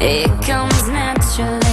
It comes naturally.